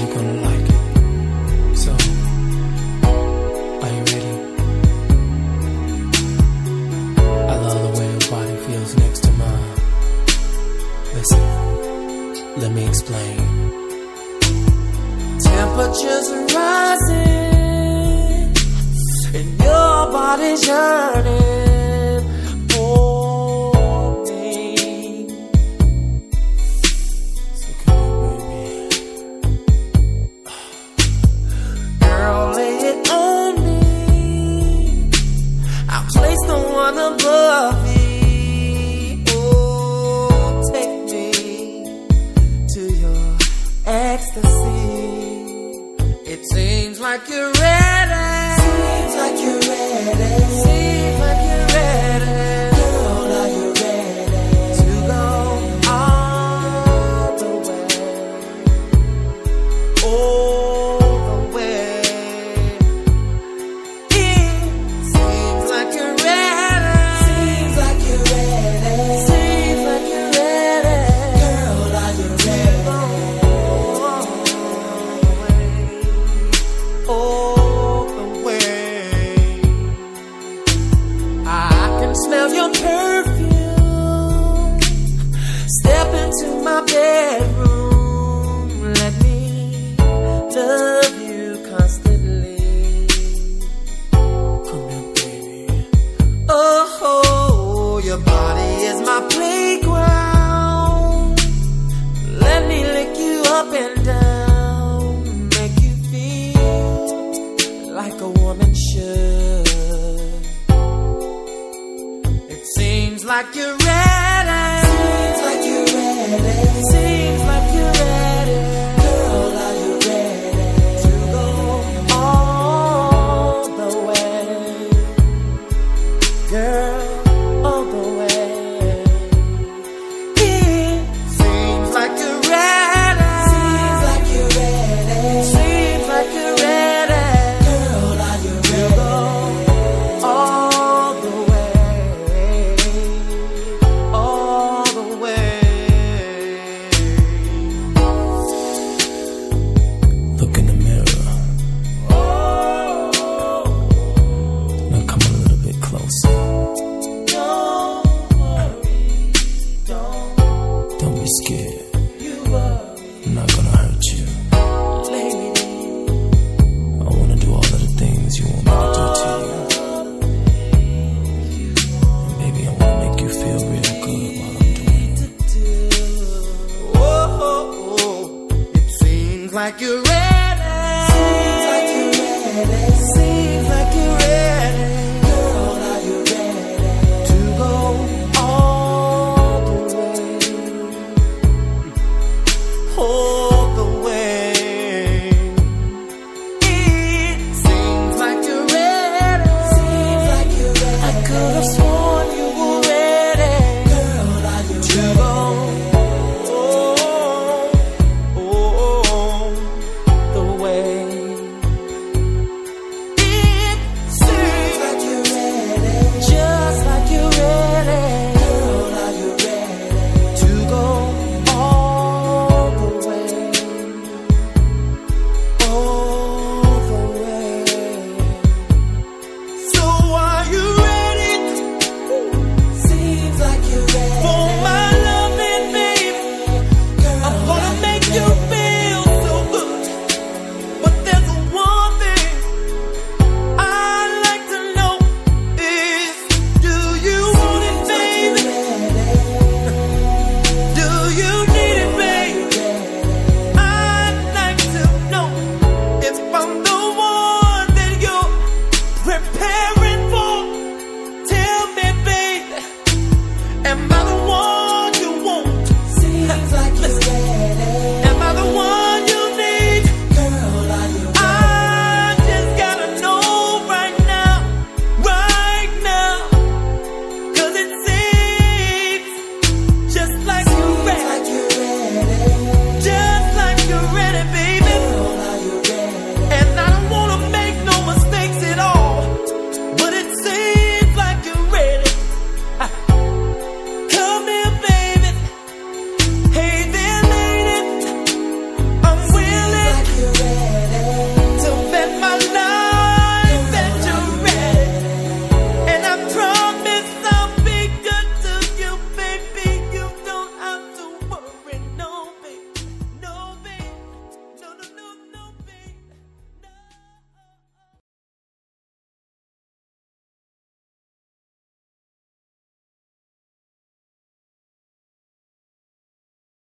you're gonna like it. So, are you ready? I love the way your body feels next to mine. Listen, let me explain. Temperatures are rising, and your body's yearning. ecstasy. It seems like you're ready. bedroom. Let me love you constantly. Come here, baby. Oh, your body is my playground. Let me lick you up and down, make you feel like a woman should. It seems like you're ready. Seems like you're ready. like you're ready. Seems like you're ready.